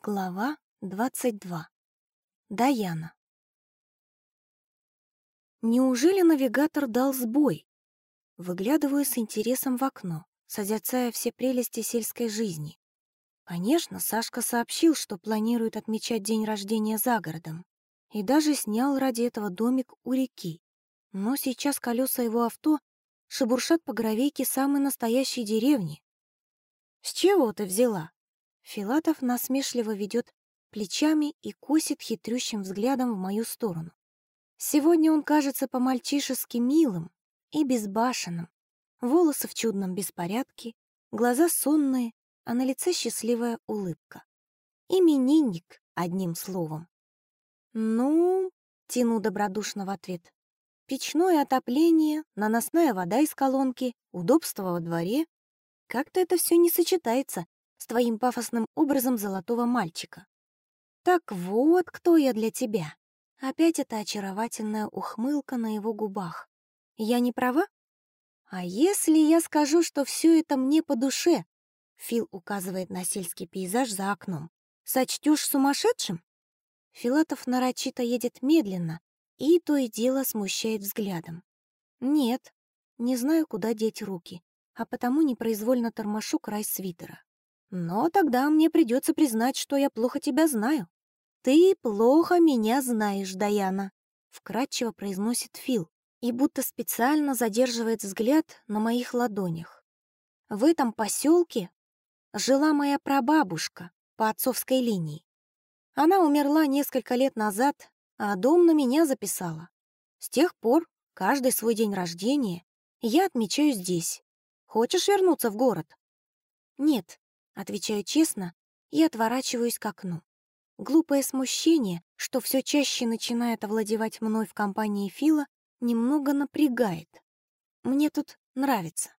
Глава 22. Даяна. Неужели навигатор дал сбой? Выглядываю с интересом в окно, созерцая все прелести сельской жизни. Конечно, Сашка сообщил, что планирует отмечать день рождения за городом, и даже снял ради этого домик у реки. Но сейчас колеса его авто шебуршат по гравейке самой настоящей деревни. «С чего ты взяла?» Филатов насмешливо ведет плечами и косит хитрющим взглядом в мою сторону. Сегодня он кажется по-мальчишески милым и безбашенным. Волосы в чудном беспорядке, глаза сонные, а на лице счастливая улыбка. Именинник, одним словом. «Ну...» — тяну добродушно в ответ. «Печное отопление, наносная вода из колонки, удобство во дворе. Как-то это все не сочетается с твоим пафосным образом золотого мальчика. Так вот, кто я для тебя. Опять эта очаровательная ухмылка на его губах. Я не права? А если я скажу, что все это мне по душе? Фил указывает на сельский пейзаж за окном. Сочтешь сумасшедшим? Филатов нарочито едет медленно и то и дело смущает взглядом. Нет, не знаю, куда деть руки, а потому непроизвольно тормошу край свитера. Но тогда мне придется признать, что я плохо тебя знаю. Ты плохо меня знаешь, Даяна, вкратчиво произносит Фил и будто специально задерживает взгляд на моих ладонях. В этом поселке жила моя прабабушка по отцовской линии. Она умерла несколько лет назад, а дом на меня записала. С тех пор каждый свой день рождения я отмечаю здесь. Хочешь вернуться в город? Нет, Отвечаю честно и отворачиваюсь к окну. Глупое смущение, что все чаще начинает овладевать мной в компании Фила, немного напрягает. Мне тут нравится.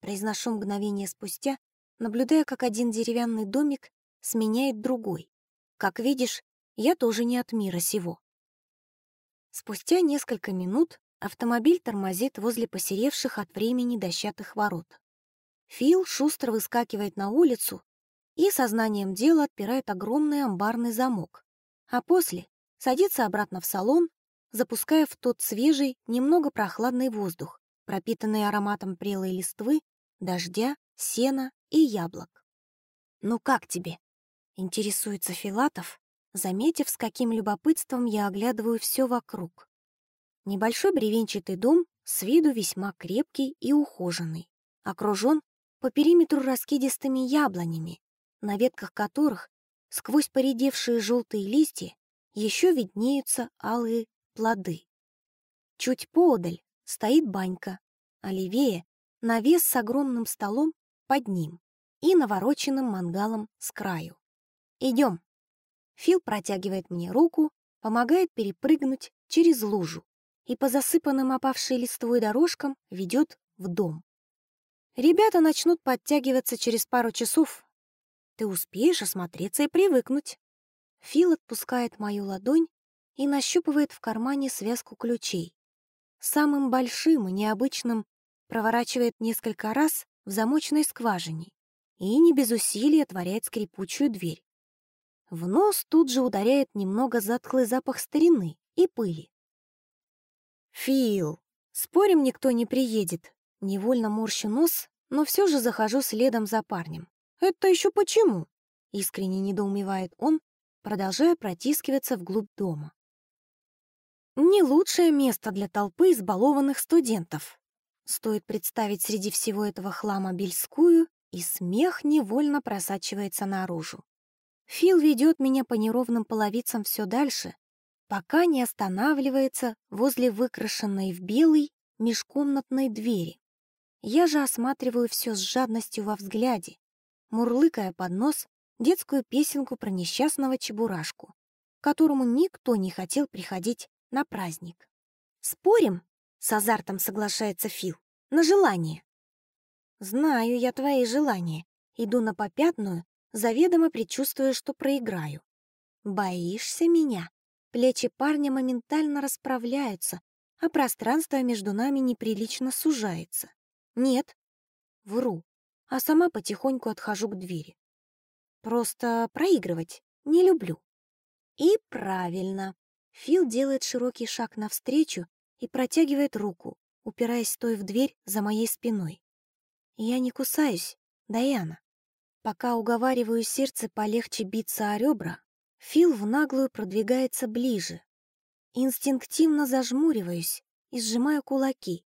Произношу мгновение спустя, наблюдая, как один деревянный домик сменяет другой. Как видишь, я тоже не от мира сего. Спустя несколько минут автомобиль тормозит возле посеревших от времени дощатых ворот. Фил шустро выскакивает на улицу и сознанием дела отпирает огромный амбарный замок, а после садится обратно в салон, запуская в тот свежий, немного прохладный воздух, пропитанный ароматом прелой листвы, дождя, сена и яблок. «Ну как тебе?» — интересуется Филатов, заметив, с каким любопытством я оглядываю все вокруг. Небольшой бревенчатый дом с виду весьма крепкий и ухоженный, окружен по периметру раскидистыми яблонями, на ветках которых, сквозь поредевшие желтые листья, еще виднеются алые плоды. Чуть поодаль стоит банька, а левее — навес с огромным столом под ним и навороченным мангалом с краю. «Идем!» Фил протягивает мне руку, помогает перепрыгнуть через лужу и по засыпанным опавшей листвой дорожкам ведет в дом. Ребята начнут подтягиваться через пару часов. Ты успеешь осмотреться и привыкнуть. Фил отпускает мою ладонь и нащупывает в кармане связку ключей. Самым большим и необычным проворачивает несколько раз в замочной скважине и не без усилий отворяет скрипучую дверь. В нос тут же ударяет немного затхлый запах старины и пыли. «Фил, спорим, никто не приедет?» Невольно морщу нос, но все же захожу следом за парнем. «Это еще почему?» — искренне недоумевает он, продолжая протискиваться вглубь дома. Не лучшее место для толпы избалованных студентов. Стоит представить среди всего этого хлама Бельскую, и смех невольно просачивается наружу. Фил ведет меня по неровным половицам все дальше, пока не останавливается возле выкрашенной в белый межкомнатной двери. Я же осматриваю все с жадностью во взгляде, мурлыкая под нос детскую песенку про несчастного чебурашку, которому никто не хотел приходить на праздник. «Спорим?» — с азартом соглашается Фил. «На желание». «Знаю я твои желания. Иду на попятную, заведомо предчувствуя, что проиграю. Боишься меня?» Плечи парня моментально расправляются, а пространство между нами неприлично сужается. Нет. Вру, а сама потихоньку отхожу к двери. Просто проигрывать не люблю. И правильно. Фил делает широкий шаг навстречу и протягивает руку, упираясь той в дверь за моей спиной. Я не кусаюсь, Даяна. Пока уговариваю сердце полегче биться о ребра, Фил в наглую продвигается ближе. Инстинктивно зажмуриваюсь и сжимаю кулаки,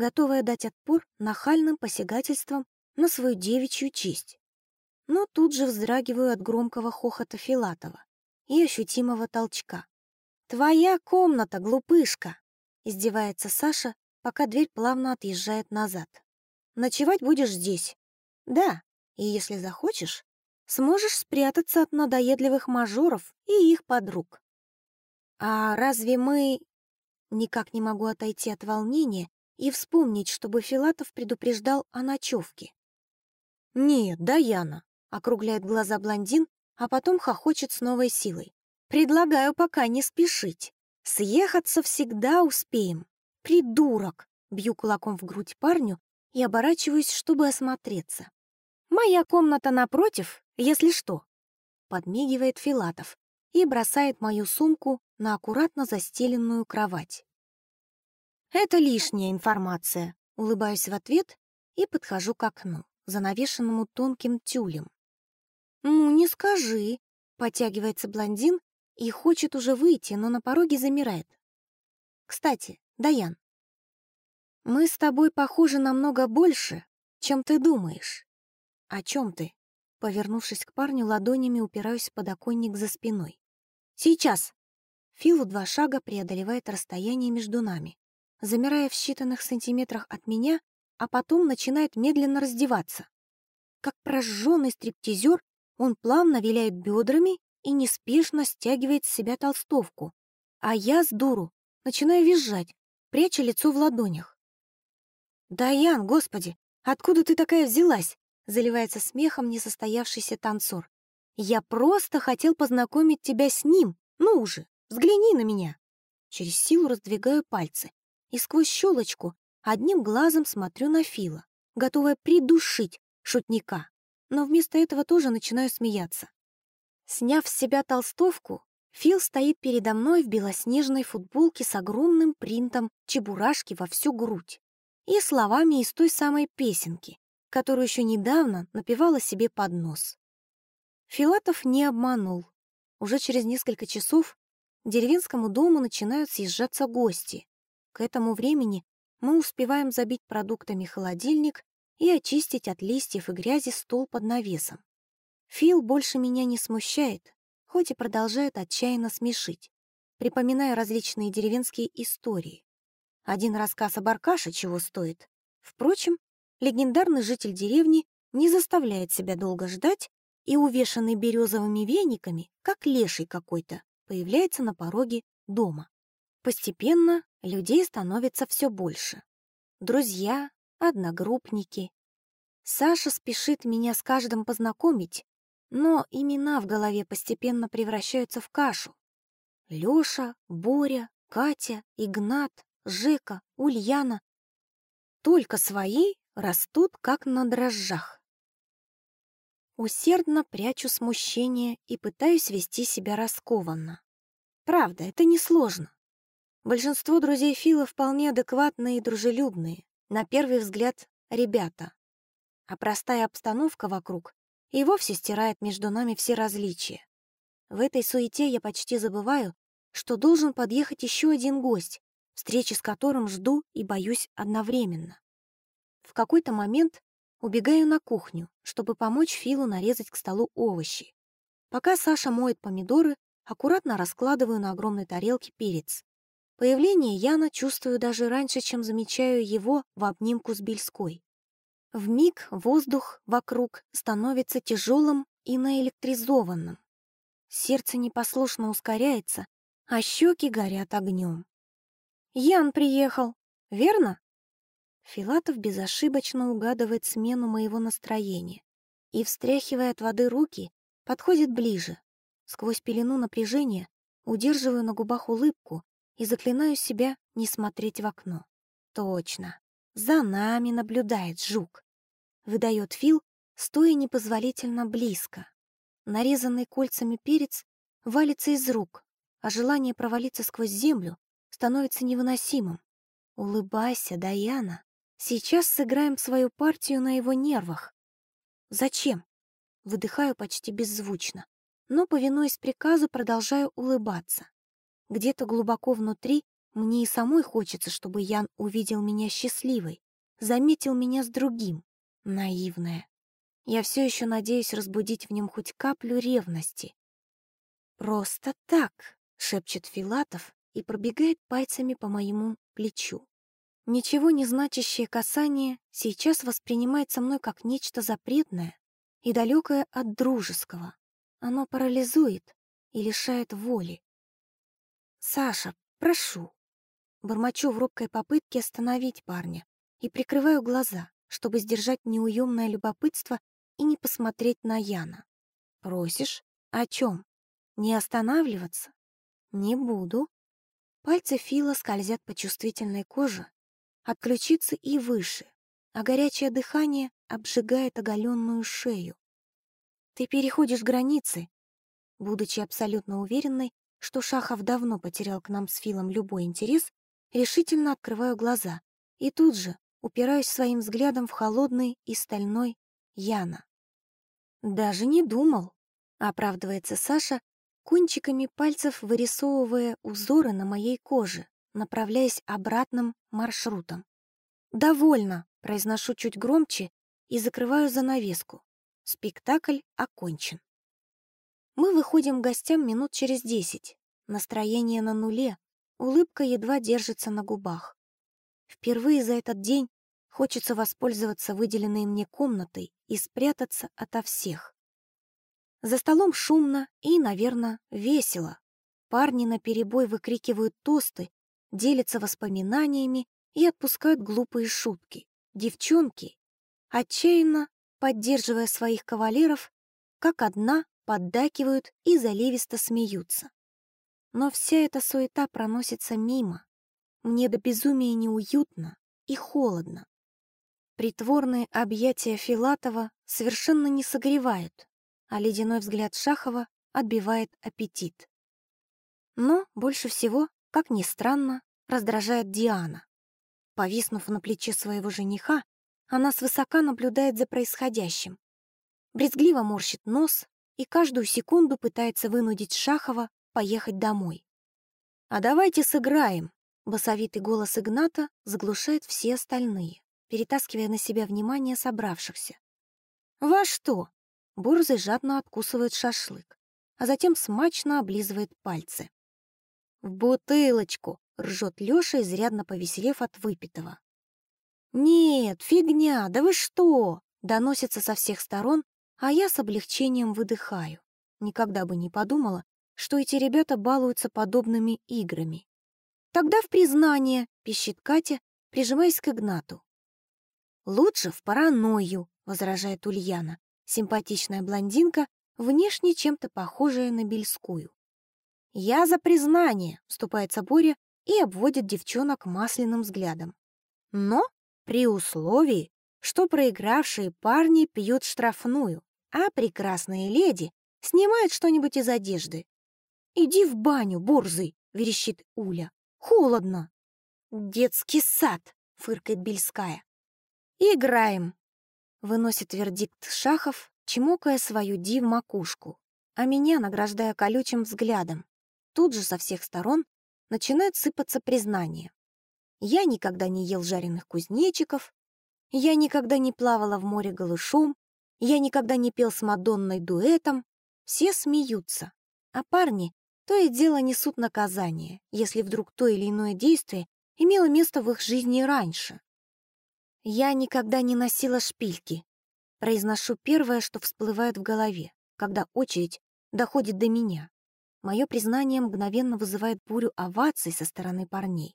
готовая дать отпор нахальным посягательствам на свою девичью честь. Но тут же вздрагиваю от громкого хохота Филатова и ощутимого толчка. «Твоя комната, глупышка!» — издевается Саша, пока дверь плавно отъезжает назад. «Ночевать будешь здесь?» «Да, и если захочешь, сможешь спрятаться от надоедливых мажоров и их подруг». «А разве мы...» Никак не могу отойти от волнения и вспомнить, чтобы Филатов предупреждал о ночевке. «Нет, Даяна», — округляет глаза блондин, а потом хохочет с новой силой. «Предлагаю пока не спешить. Съехаться всегда успеем. Придурок!» Бью кулаком в грудь парню и оборачиваюсь, чтобы осмотреться. «Моя комната напротив, если что», — подмигивает Филатов и бросает мою сумку на аккуратно застеленную кровать. «Это лишняя информация», — улыбаюсь в ответ и подхожу к окну, занавешенному тонким тюлем. «Ну, не скажи», — потягивается блондин и хочет уже выйти, но на пороге замирает. «Кстати, Даян, мы с тобой похожи намного больше, чем ты думаешь». «О чем ты?» Повернувшись к парню, ладонями упираюсь в подоконник за спиной. «Сейчас!» Фил в два шага преодолевает расстояние между нами замирая в считанных сантиметрах от меня, а потом начинает медленно раздеваться. Как прожженный стриптизер, он плавно виляет бедрами и неспешно стягивает с себя толстовку, а я с дуру начинаю визжать, пряча лицо в ладонях. «Даян, господи, откуда ты такая взялась?» заливается смехом несостоявшийся танцор. «Я просто хотел познакомить тебя с ним. Ну уже, взгляни на меня!» Через силу раздвигаю пальцы, и сквозь щелочку одним глазом смотрю на Фила, готовая придушить шутника, но вместо этого тоже начинаю смеяться. Сняв с себя толстовку, Фил стоит передо мной в белоснежной футболке с огромным принтом чебурашки во всю грудь и словами из той самой песенки, которую еще недавно напевала себе под нос. Филатов не обманул. Уже через несколько часов деревенскому дому начинают съезжаться гости, к этому времени мы успеваем забить продуктами холодильник и очистить от листьев и грязи стол под навесом. Фил больше меня не смущает, хоть и продолжает отчаянно смешить, припоминая различные деревенские истории. Один рассказ об Аркаше чего стоит. Впрочем, легендарный житель деревни не заставляет себя долго ждать и, увешанный березовыми вениками, как леший какой-то, появляется на пороге дома. Постепенно людей становится все больше. Друзья, одногруппники. Саша спешит меня с каждым познакомить, но имена в голове постепенно превращаются в кашу. Лёша, Боря, Катя, Игнат, Жека, Ульяна. Только свои растут как на дрожжах. Усердно прячу смущение и пытаюсь вести себя раскованно. Правда, это несложно. Большинство друзей Фила вполне адекватные и дружелюбные, на первый взгляд, ребята. А простая обстановка вокруг и вовсе стирает между нами все различия. В этой суете я почти забываю, что должен подъехать еще один гость, встречи с которым жду и боюсь одновременно. В какой-то момент убегаю на кухню, чтобы помочь Филу нарезать к столу овощи. Пока Саша моет помидоры, аккуратно раскладываю на огромной тарелке перец. Появление Яна чувствую даже раньше, чем замечаю его в обнимку с Бельской. В миг воздух вокруг становится тяжелым и наэлектризованным. Сердце непослушно ускоряется, а щеки горят огнем. «Ян приехал, верно?» Филатов безошибочно угадывает смену моего настроения и, встряхивая от воды руки, подходит ближе. Сквозь пелену напряжения удерживаю на губах улыбку и заклинаю себя не смотреть в окно. Точно. За нами наблюдает жук. Выдает Фил, стоя непозволительно близко. Нарезанный кольцами перец валится из рук, а желание провалиться сквозь землю становится невыносимым. Улыбайся, Даяна. Сейчас сыграем свою партию на его нервах. Зачем? Выдыхаю почти беззвучно, но, повинуясь приказу, продолжаю улыбаться. Где-то глубоко внутри мне и самой хочется, чтобы Ян увидел меня счастливой, заметил меня с другим. Наивная. Я все еще надеюсь разбудить в нем хоть каплю ревности. «Просто так», — шепчет Филатов и пробегает пальцами по моему плечу. Ничего не значащее касание сейчас воспринимается мной как нечто запретное и далекое от дружеского. Оно парализует и лишает воли. «Саша, прошу». Бормочу в робкой попытке остановить парня и прикрываю глаза, чтобы сдержать неуемное любопытство и не посмотреть на Яна. «Просишь? О чем? Не останавливаться? Не буду». Пальцы Фила скользят по чувствительной коже, от ключицы и выше, а горячее дыхание обжигает оголенную шею. Ты переходишь границы. Будучи абсолютно уверенной, что Шахов давно потерял к нам с Филом любой интерес, решительно открываю глаза и тут же упираюсь своим взглядом в холодный и стальной Яна. «Даже не думал», — оправдывается Саша, кончиками пальцев вырисовывая узоры на моей коже, направляясь обратным маршрутом. «Довольно», — произношу чуть громче и закрываю занавеску. Спектакль окончен. Мы выходим гостям минут через десять. Настроение на нуле, улыбка едва держится на губах. Впервые за этот день хочется воспользоваться выделенной мне комнатой и спрятаться ото всех. За столом шумно и, наверное, весело. Парни наперебой выкрикивают тосты, делятся воспоминаниями и отпускают глупые шутки. Девчонки отчаянно поддерживая своих кавалеров, как одна поддакивают и заливисто смеются. Но вся эта суета проносится мимо. Мне до безумия неуютно и холодно. Притворные объятия Филатова совершенно не согревают, а ледяной взгляд Шахова отбивает аппетит. Но больше всего, как ни странно, раздражает Диана. Повиснув на плече своего жениха, она свысока наблюдает за происходящим. Брезгливо морщит нос и каждую секунду пытается вынудить Шахова поехать домой. «А давайте сыграем!» Басовитый голос Игната заглушает все остальные, перетаскивая на себя внимание собравшихся. «Во что?» Борзый жадно откусывает шашлык, а затем смачно облизывает пальцы. «В бутылочку!» — ржет Лёша, изрядно повеселев от выпитого. «Нет, фигня, да вы что?» Доносится со всех сторон, а я с облегчением выдыхаю. Никогда бы не подумала, что эти ребята балуются подобными играми. «Тогда в признание», — пищит Катя, прижимаясь к Игнату. «Лучше в паранойю», — возражает Ульяна, симпатичная блондинка, внешне чем-то похожая на Бельскую. «Я за признание», — вступается Боря и обводит девчонок масляным взглядом. «Но при условии, что проигравшие парни пьют штрафную, а прекрасные леди снимают что-нибудь из одежды. «Иди в баню, борзый!» — верещит Уля. «Холодно!» «Детский сад!» — фыркает Бельская. «Играем!» — выносит вердикт Шахов, чмокая свою ди в макушку, а меня награждая колючим взглядом. Тут же со всех сторон начинают сыпаться признания. Я никогда не ел жареных кузнечиков, я никогда не плавала в море голышом, я никогда не пел с Мадонной дуэтом. Все смеются, а парни то и дело несут наказание, если вдруг то или иное действие имело место в их жизни раньше. Я никогда не носила шпильки. Произношу первое, что всплывает в голове, когда очередь доходит до меня. Мое признание мгновенно вызывает бурю оваций со стороны парней.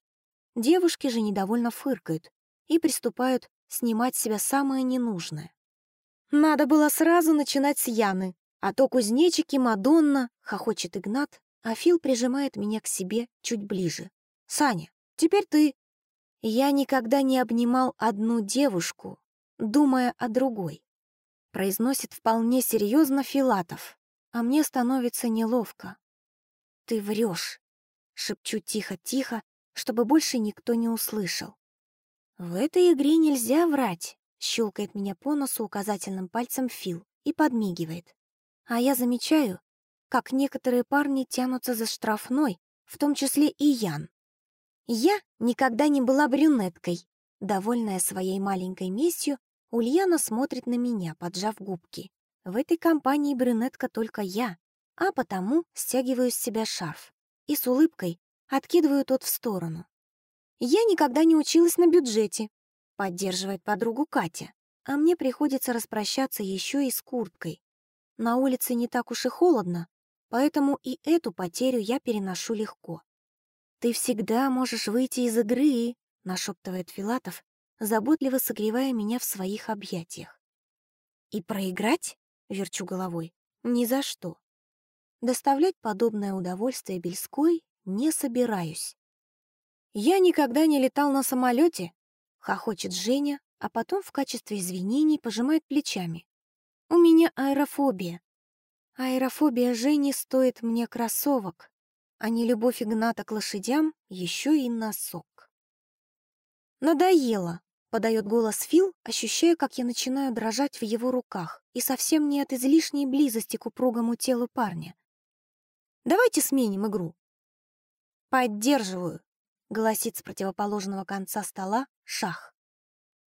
Девушки же недовольно фыркают и приступают снимать с себя самое ненужное. Надо было сразу начинать с Яны, а то кузнечики, Мадонна, хохочет Игнат, а Фил прижимает меня к себе чуть ближе. «Саня, теперь ты». Я никогда не обнимал одну девушку, думая о другой. Произносит вполне серьезно Филатов, а мне становится неловко. Ты врешь. Шепчу тихо-тихо, чтобы больше никто не услышал. В этой игре нельзя врать, щелкает меня по носу указательным пальцем Фил и подмигивает. А я замечаю, как некоторые парни тянутся за штрафной, в том числе и Ян. Я никогда не была брюнеткой. Довольная своей маленькой местью, Ульяна смотрит на меня, поджав губки. В этой компании брюнетка только я, а потому стягиваю с себя шарф и с улыбкой откидываю тот в сторону. «Я никогда не училась на бюджете», — поддерживает подругу Катя, а мне приходится распрощаться еще и с курткой. На улице не так уж и холодно, поэтому и эту потерю я переношу легко. «Ты всегда можешь выйти из игры», — нашептывает Филатов, заботливо согревая меня в своих объятиях. «И проиграть?» — верчу головой. «Ни за что. Доставлять подобное удовольствие Бельской не собираюсь». «Я никогда не летал на самолете», — хохочет Женя, а потом в качестве извинений пожимает плечами. «У меня аэрофобия». Аэрофобия Жени стоит мне кроссовок, а не любовь Игната к лошадям еще и носок. «Надоело», — подает голос Фил, ощущая, как я начинаю дрожать в его руках, и совсем не от излишней близости к упругому телу парня. «Давайте сменим игру». «Поддерживаю», — гласит с противоположного конца стола шах.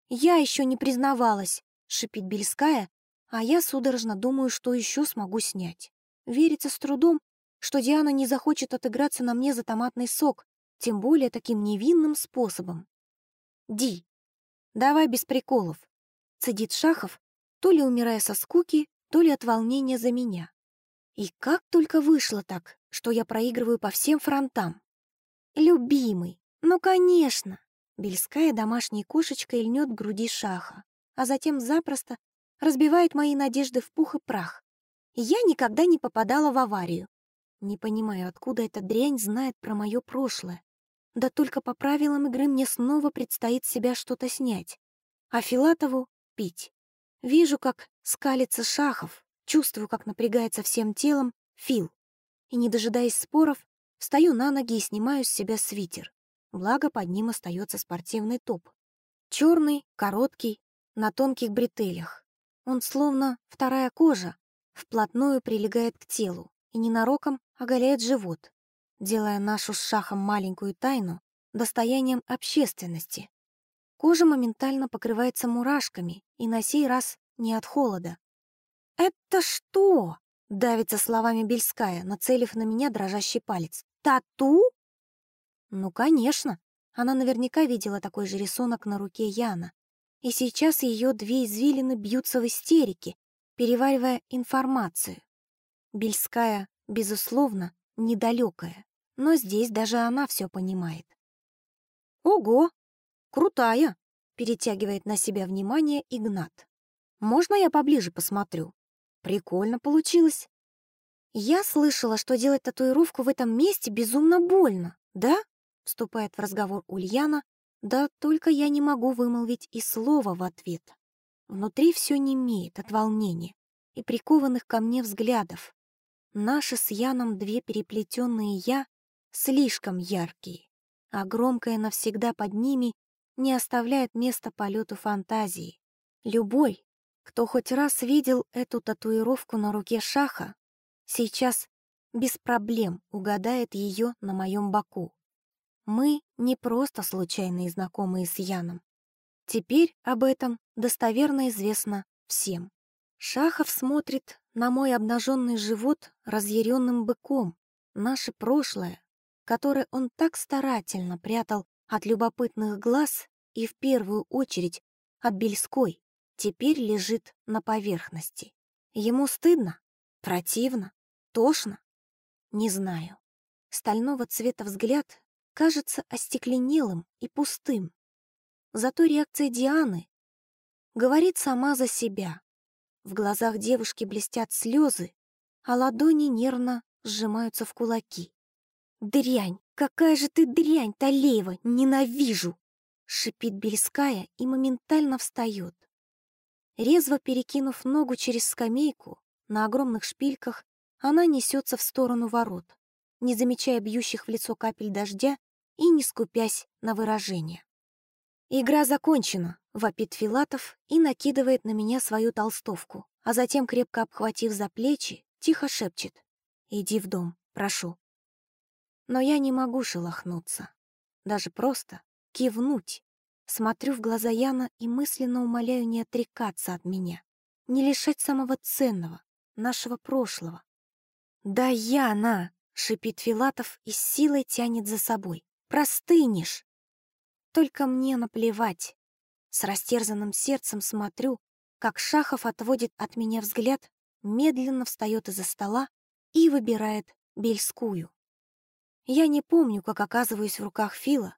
«Я еще не признавалась», — шипит Бельская, а я судорожно думаю, что еще смогу снять. Верится с трудом, что Диана не захочет отыграться на мне за томатный сок, тем более таким невинным способом. «Ди, давай без приколов», — цедит Шахов, то ли умирая со скуки, то ли от волнения за меня. И как только вышло так, что я проигрываю по всем фронтам. «Любимый, ну, конечно!» Бельская домашней кошечкой льнет к груди Шаха, а затем запросто разбивает мои надежды в пух и прах. Я никогда не попадала в аварию. Не понимаю, откуда эта дрянь знает про мое прошлое. Да только по правилам игры мне снова предстоит себя что-то снять. А Филатову — пить. Вижу, как скалится Шахов, чувствую, как напрягается всем телом Фил. И, не дожидаясь споров, встаю на ноги и снимаю с себя свитер. Благо, под ним остается спортивный топ. Черный, короткий, на тонких бретелях. Он словно вторая кожа, вплотную прилегает к телу и ненароком оголяет живот, делая нашу с шахом маленькую тайну достоянием общественности. Кожа моментально покрывается мурашками, и на сей раз не от холода. «Это что?» — давится словами Бельская, нацелив на меня дрожащий палец. «Тату?» Ну, конечно. Она наверняка видела такой же рисунок на руке Яна. И сейчас ее две извилины бьются в истерике, переваривая информацию. Бельская, безусловно, недалекая, но здесь даже она все понимает. «Ого! Крутая!» — перетягивает на себя внимание Игнат. «Можно я поближе посмотрю? Прикольно получилось. Я слышала, что делать татуировку в этом месте безумно больно, да?» — вступает в разговор Ульяна, да только я не могу вымолвить и слова в ответ. Внутри все немеет от волнения и прикованных ко мне взглядов. Наши с Яном две переплетенные «я» слишком яркие, а громкое навсегда под ними не оставляет места полету фантазии. Любой, кто хоть раз видел эту татуировку на руке Шаха, сейчас без проблем угадает ее на моем боку. Мы не просто случайные знакомые с Яном. Теперь об этом достоверно известно всем. Шахов смотрит на мой обнаженный живот разъяренным быком, наше прошлое, которое он так старательно прятал от любопытных глаз и в первую очередь от Бельской, теперь лежит на поверхности. Ему стыдно? Противно? Тошно? Не знаю. Стального цвета взгляд кажется остекленелым и пустым. Зато реакция Дианы говорит сама за себя. В глазах девушки блестят слезы, а ладони нервно сжимаются в кулаки. «Дрянь! Какая же ты дрянь, Талеева! Ненавижу!» шипит Бельская и моментально встает. Резво перекинув ногу через скамейку, на огромных шпильках она несется в сторону ворот. не замечая бьющих в лицо капель дождя и не скупясь на выражение. «Игра закончена», — вопит Филатов и накидывает на меня свою толстовку, а затем, крепко обхватив за плечи, тихо шепчет. «Иди в дом, прошу». Но я не могу шелохнуться. Даже просто кивнуть. Смотрю в глаза Яна и мысленно умоляю не отрекаться от меня, не лишать самого ценного, нашего прошлого. «Да, Яна!» — шипит Филатов и с силой тянет за собой. «Простынешь!» Только мне наплевать. С растерзанным сердцем смотрю, как Шахов отводит от меня взгляд, медленно встает из-за стола и выбирает бельскую. Я не помню, как оказываюсь в руках Фила,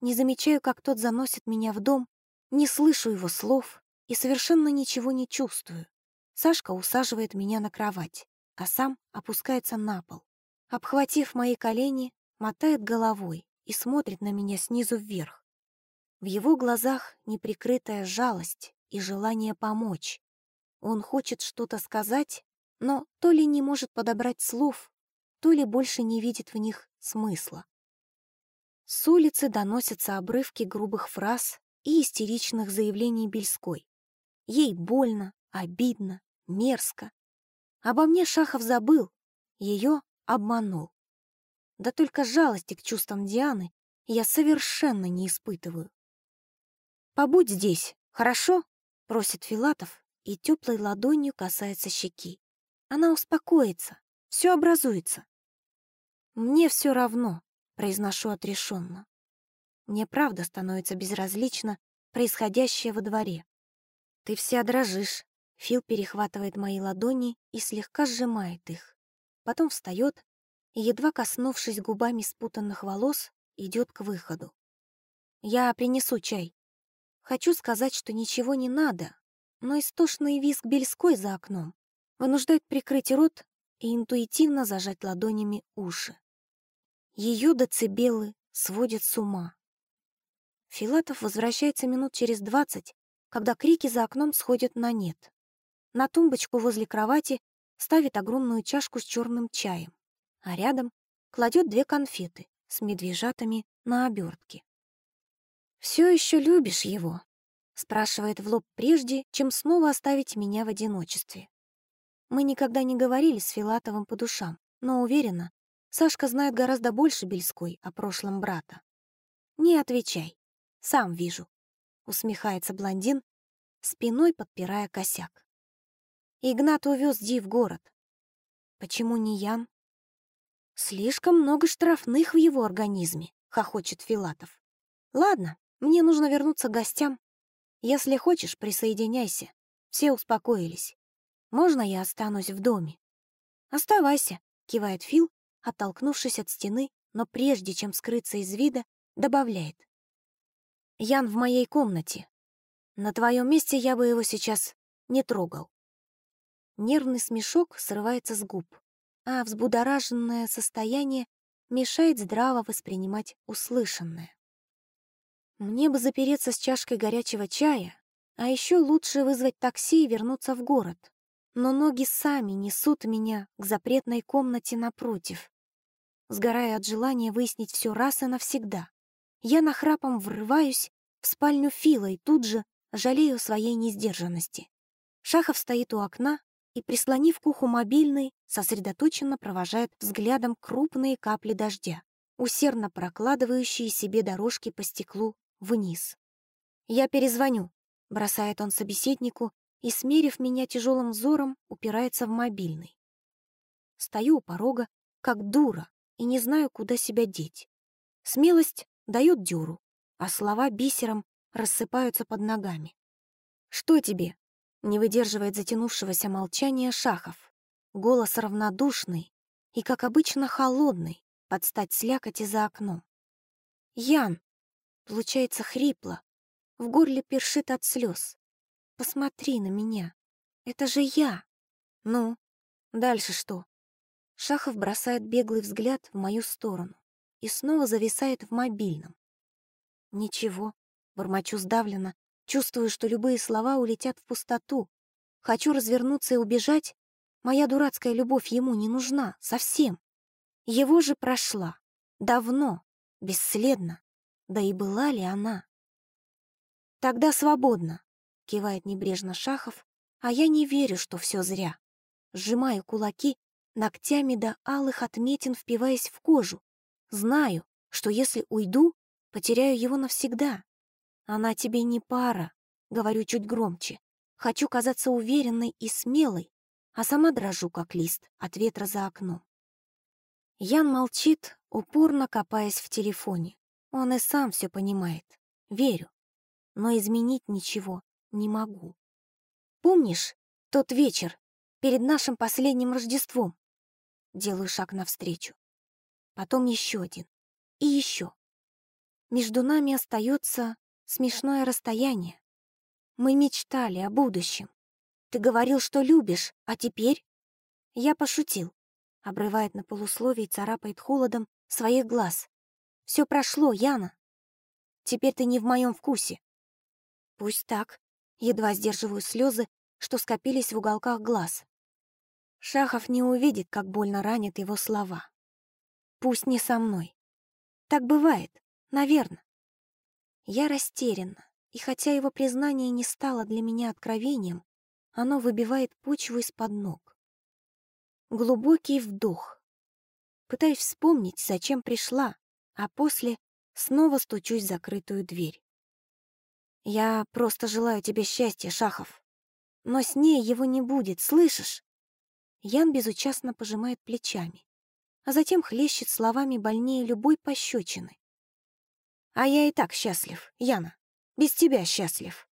не замечаю, как тот заносит меня в дом, не слышу его слов и совершенно ничего не чувствую. Сашка усаживает меня на кровать, а сам опускается на пол. Обхватив мои колени, мотает головой и смотрит на меня снизу вверх. В его глазах неприкрытая жалость и желание помочь. Он хочет что-то сказать, но то ли не может подобрать слов, то ли больше не видит в них смысла. С улицы доносятся обрывки грубых фраз и истеричных заявлений Бельской. Ей больно, обидно, мерзко. Обо мне Шахов забыл, ее обманул. Да только жалости к чувствам Дианы я совершенно не испытываю. «Побудь здесь, хорошо?» — просит Филатов и теплой ладонью касается щеки. Она успокоится, все образуется. «Мне все равно», — произношу отрешенно. Мне правда становится безразлично происходящее во дворе. «Ты вся дрожишь», — Фил перехватывает мои ладони и слегка сжимает их. Потом встает и, едва коснувшись губами спутанных волос, идет к выходу. «Я принесу чай». Хочу сказать, что ничего не надо, но истошный визг Бельской за окном вынуждает прикрыть рот и интуитивно зажать ладонями уши. Ее децибелы сводят с ума. Филатов возвращается минут через двадцать, когда крики за окном сходят на нет. На тумбочку возле кровати ставит огромную чашку с черным чаем, а рядом кладет две конфеты с медвежатами на обертке. «Все еще любишь его?» — спрашивает в лоб прежде, чем снова оставить меня в одиночестве. Мы никогда не говорили с Филатовым по душам, но уверена, Сашка знает гораздо больше Бельской о прошлом брата. «Не отвечай. Сам вижу», — усмехается блондин, спиной подпирая косяк. Игнат увез Ди в город. Почему не Ян? Слишком много штрафных в его организме, хохочет Филатов. Ладно, мне нужно вернуться к гостям. Если хочешь, присоединяйся. Все успокоились. Можно я останусь в доме? Оставайся, кивает Фил оттолкнувшись от стены, но прежде чем скрыться из вида, добавляет. «Ян в моей комнате. На твоем месте я бы его сейчас не трогал». Нервный смешок срывается с губ, а взбудораженное состояние мешает здраво воспринимать услышанное. Мне бы запереться с чашкой горячего чая, а еще лучше вызвать такси и вернуться в город. Но ноги сами несут меня к запретной комнате напротив сгорая от желания выяснить все раз и навсегда. Я нахрапом врываюсь в спальню Фила и тут же жалею своей несдержанности. Шахов стоит у окна и, прислонив к уху мобильный, сосредоточенно провожает взглядом крупные капли дождя, усердно прокладывающие себе дорожки по стеклу вниз. «Я перезвоню», — бросает он собеседнику и, смерив меня тяжелым взором, упирается в мобильный. Стою у порога, как дура, и не знаю, куда себя деть. Смелость дает дёру, а слова бисером рассыпаются под ногами. «Что тебе?» — не выдерживает затянувшегося молчания Шахов. Голос равнодушный и, как обычно, холодный, под стать слякоти за окном. «Ян!» — получается хрипло, в горле першит от слез. «Посмотри на меня, это же я!» «Ну, дальше что?» Шахов бросает беглый взгляд в мою сторону и снова зависает в мобильном. Ничего, бормочу сдавленно, чувствую, что любые слова улетят в пустоту. Хочу развернуться и убежать. Моя дурацкая любовь ему не нужна, совсем. Его же прошла. Давно, бесследно. Да и была ли она? «Тогда свободно», — кивает небрежно Шахов, а я не верю, что все зря. Сжимаю кулаки, ногтями до алых отметин впиваясь в кожу. Знаю, что если уйду, потеряю его навсегда. Она тебе не пара, говорю чуть громче. Хочу казаться уверенной и смелой, а сама дрожу, как лист, от ветра за окном. Ян молчит, упорно копаясь в телефоне. Он и сам все понимает. Верю. Но изменить ничего не могу. Помнишь тот вечер перед нашим последним Рождеством? Делаю шаг навстречу. Потом еще один. И еще. Между нами остается смешное расстояние. Мы мечтали о будущем. Ты говорил, что любишь, а теперь... Я пошутил. Обрывает на полусловие и царапает холодом своих глаз. Все прошло, Яна. Теперь ты не в моем вкусе. Пусть так. Едва сдерживаю слезы, что скопились в уголках глаз. Шахов не увидит, как больно ранят его слова. Пусть не со мной. Так бывает, наверное. Я растеряна, и хотя его признание не стало для меня откровением, оно выбивает почву из-под ног. Глубокий вдох. Пытаюсь вспомнить, зачем пришла, а после снова стучусь в закрытую дверь. Я просто желаю тебе счастья, Шахов. Но с ней его не будет, слышишь? Ян безучастно пожимает плечами, а затем хлещет словами больнее любой пощечины. А я и так счастлив, Яна. Без тебя счастлив.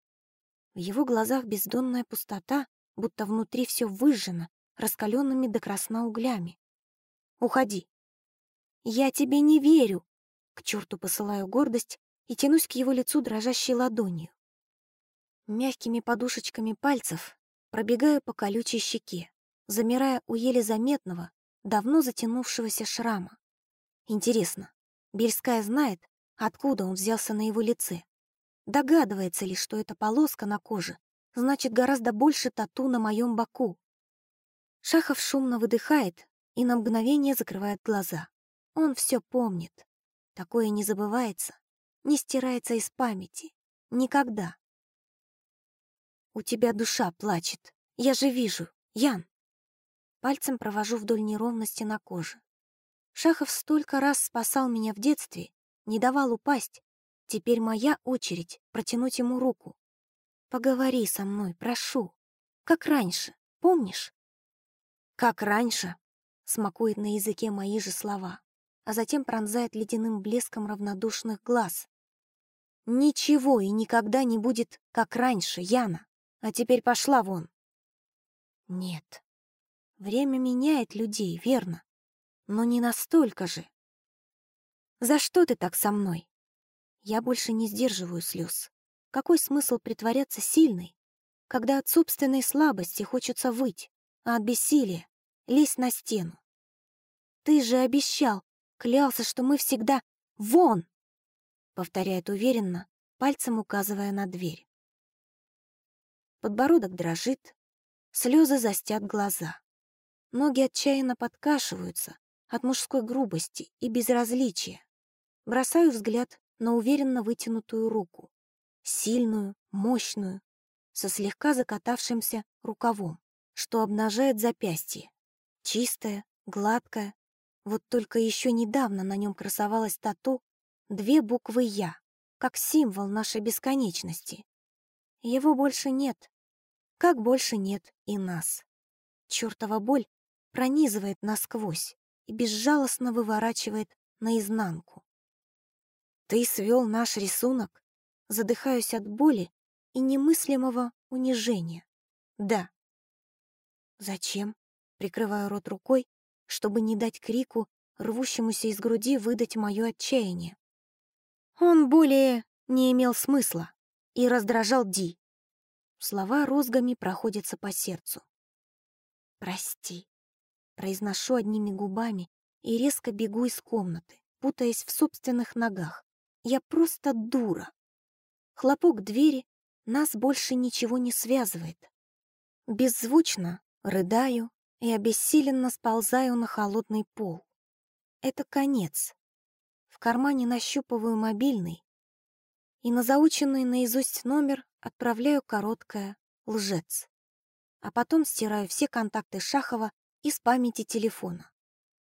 В его глазах бездонная пустота, будто внутри все выжжено, раскаленными до красна углями. Уходи. Я тебе не верю. К черту посылаю гордость и тянусь к его лицу дрожащей ладонью. Мягкими подушечками пальцев пробегаю по колючей щеке, замирая у еле заметного, давно затянувшегося шрама. Интересно, Бельская знает, откуда он взялся на его лице? Догадывается ли, что эта полоска на коже значит гораздо больше тату на моем боку? Шахов шумно выдыхает и на мгновение закрывает глаза. Он все помнит. Такое не забывается, не стирается из памяти. Никогда. У тебя душа плачет. Я же вижу. Ян. Пальцем провожу вдоль неровности на коже. Шахов столько раз спасал меня в детстве, не давал упасть, Теперь моя очередь протянуть ему руку. Поговори со мной, прошу. Как раньше, помнишь? Как раньше, смакует на языке мои же слова, а затем пронзает ледяным блеском равнодушных глаз. Ничего и никогда не будет, как раньше, Яна. А теперь пошла вон. Нет. Время меняет людей, верно? Но не настолько же. За что ты так со мной? Я больше не сдерживаю слез. Какой смысл притворяться сильной, когда от собственной слабости хочется выть, а от бессилия — лезть на стену? Ты же обещал, клялся, что мы всегда «Вон!» — повторяет уверенно, пальцем указывая на дверь. Подбородок дрожит, слезы застят глаза. Ноги отчаянно подкашиваются от мужской грубости и безразличия. Бросаю взгляд на уверенно вытянутую руку. Сильную, мощную, со слегка закатавшимся рукавом, что обнажает запястье. Чистая, гладкая. Вот только еще недавно на нем красовалась тату две буквы «Я», как символ нашей бесконечности. Его больше нет, как больше нет и нас. Чёртова боль пронизывает насквозь и безжалостно выворачивает наизнанку. Ты свел наш рисунок? Задыхаюсь от боли и немыслимого унижения. Да. Зачем? Прикрываю рот рукой, чтобы не дать крику, рвущемуся из груди, выдать мое отчаяние. Он более не имел смысла и раздражал Ди. Слова розгами проходятся по сердцу. «Прости», — произношу одними губами и резко бегу из комнаты, путаясь в собственных ногах. Я просто дура. Хлопок двери, нас больше ничего не связывает. Беззвучно рыдаю и обессиленно сползаю на холодный пол. это конец. В кармане нащупываю мобильный и на заученный наизусть номер отправляю короткое «лжец». А потом стираю все контакты Шахова из памяти телефона.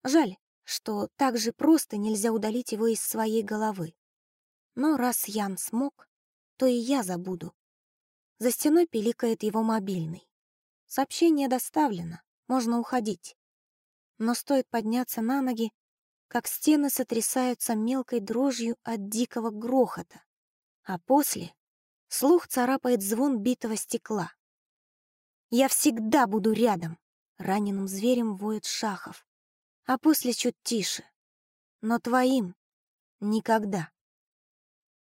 Жаль, что так же просто нельзя удалить его из своей головы. Но раз Ян смог, то и я забуду. За стеной пиликает его мобильный. Сообщение доставлено, можно уходить. Но стоит подняться на ноги, как стены сотрясаются мелкой дрожью от дикого грохота, а после слух царапает звон битого стекла. «Я всегда буду рядом!» — раненым зверем воет Шахов, а после чуть тише. «Но твоим никогда!»